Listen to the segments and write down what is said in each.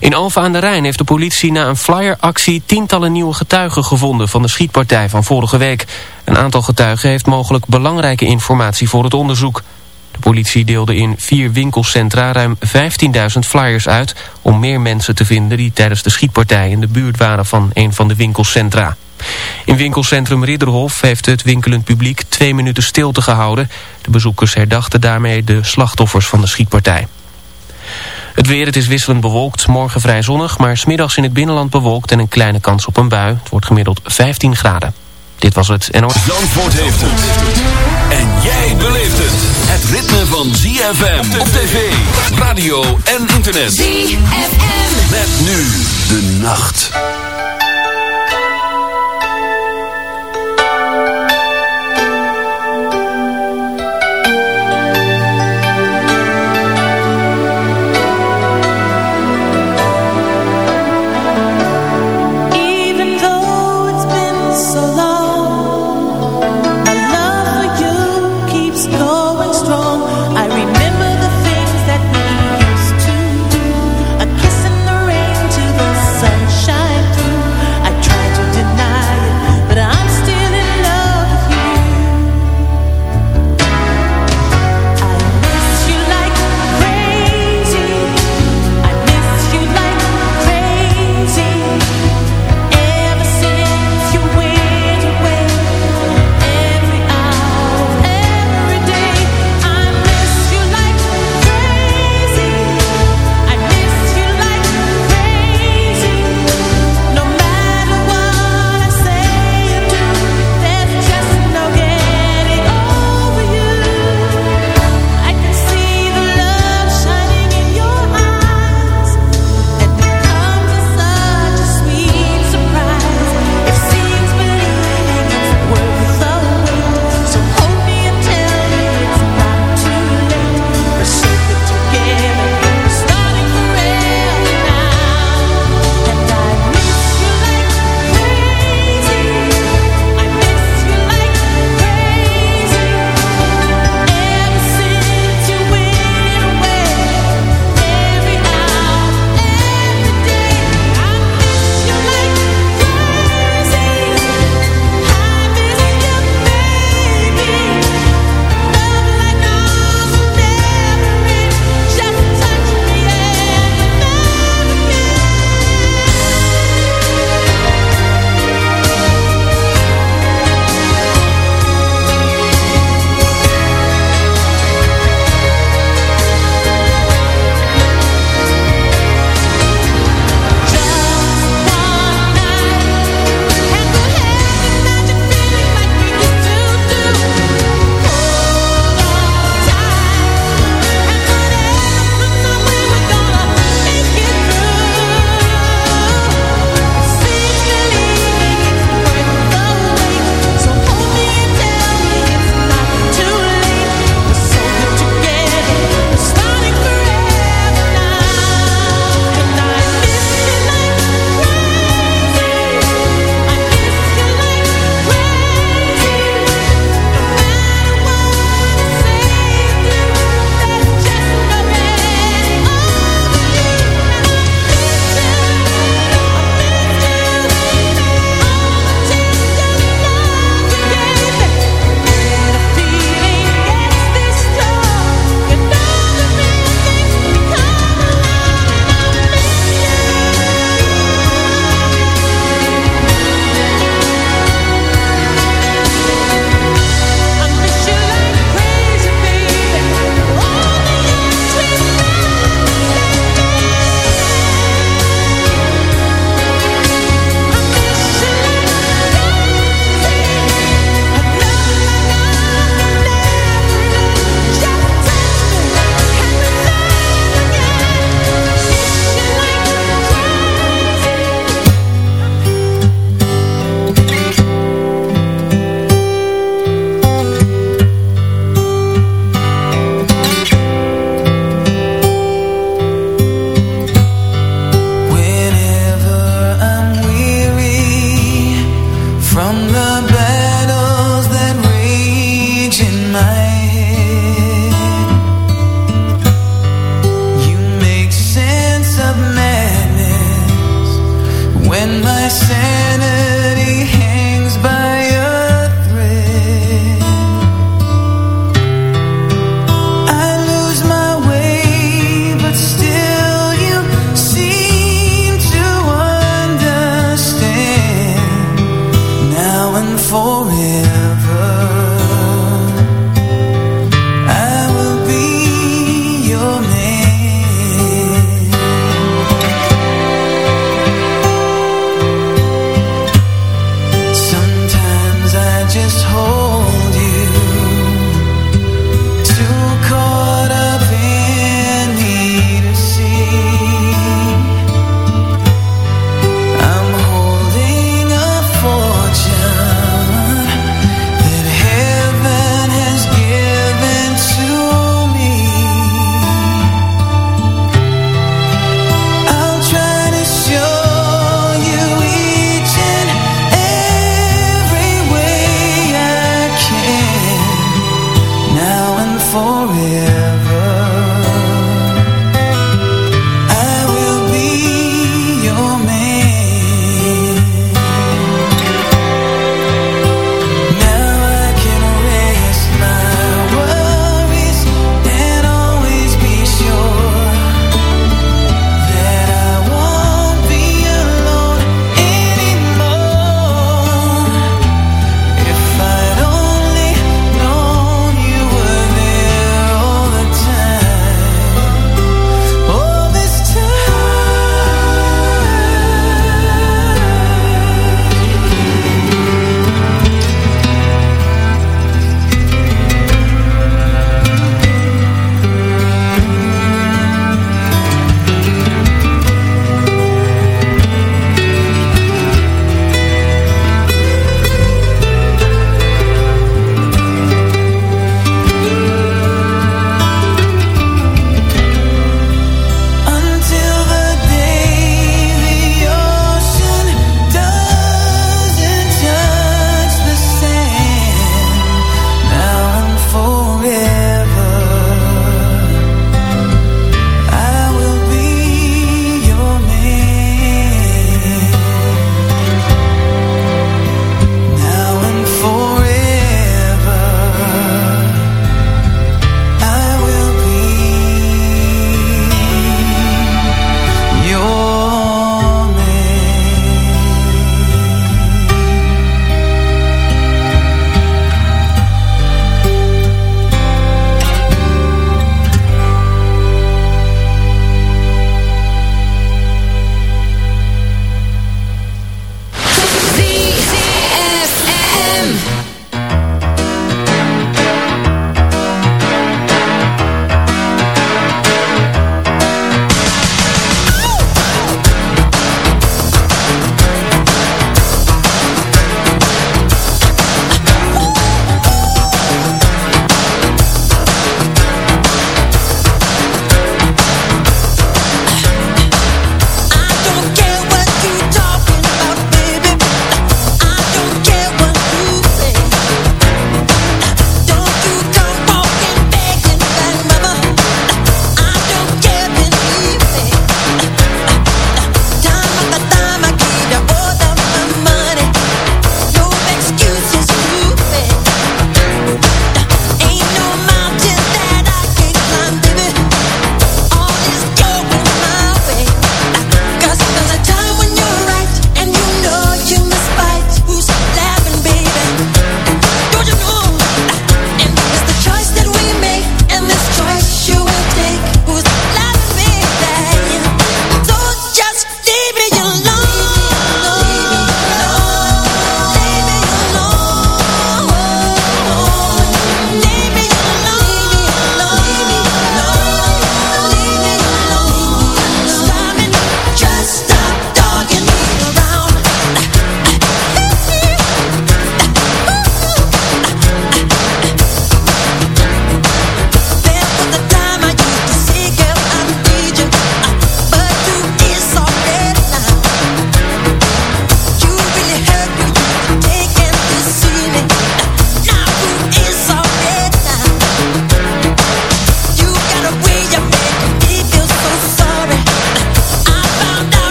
In Alfa aan de Rijn heeft de politie na een flyeractie tientallen nieuwe getuigen gevonden van de schietpartij van vorige week. Een aantal getuigen heeft mogelijk belangrijke informatie voor het onderzoek. De politie deelde in vier winkelcentra ruim 15.000 flyers uit om meer mensen te vinden die tijdens de schietpartij in de buurt waren van een van de winkelcentra. In winkelcentrum Ridderhof heeft het winkelend publiek twee minuten stilte gehouden. De bezoekers herdachten daarmee de slachtoffers van de schietpartij. Het weer, het is wisselend bewolkt. Morgen vrij zonnig, maar smiddags in het binnenland bewolkt en een kleine kans op een bui. Het wordt gemiddeld 15 graden. Dit was het NOS. Zandvoort heeft het. En jij beleeft het. Het ritme van ZFM op tv, radio en internet. ZFM. Met nu de nacht.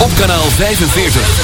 op kanaal 45.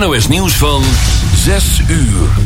NOS nieuws van 6 uur.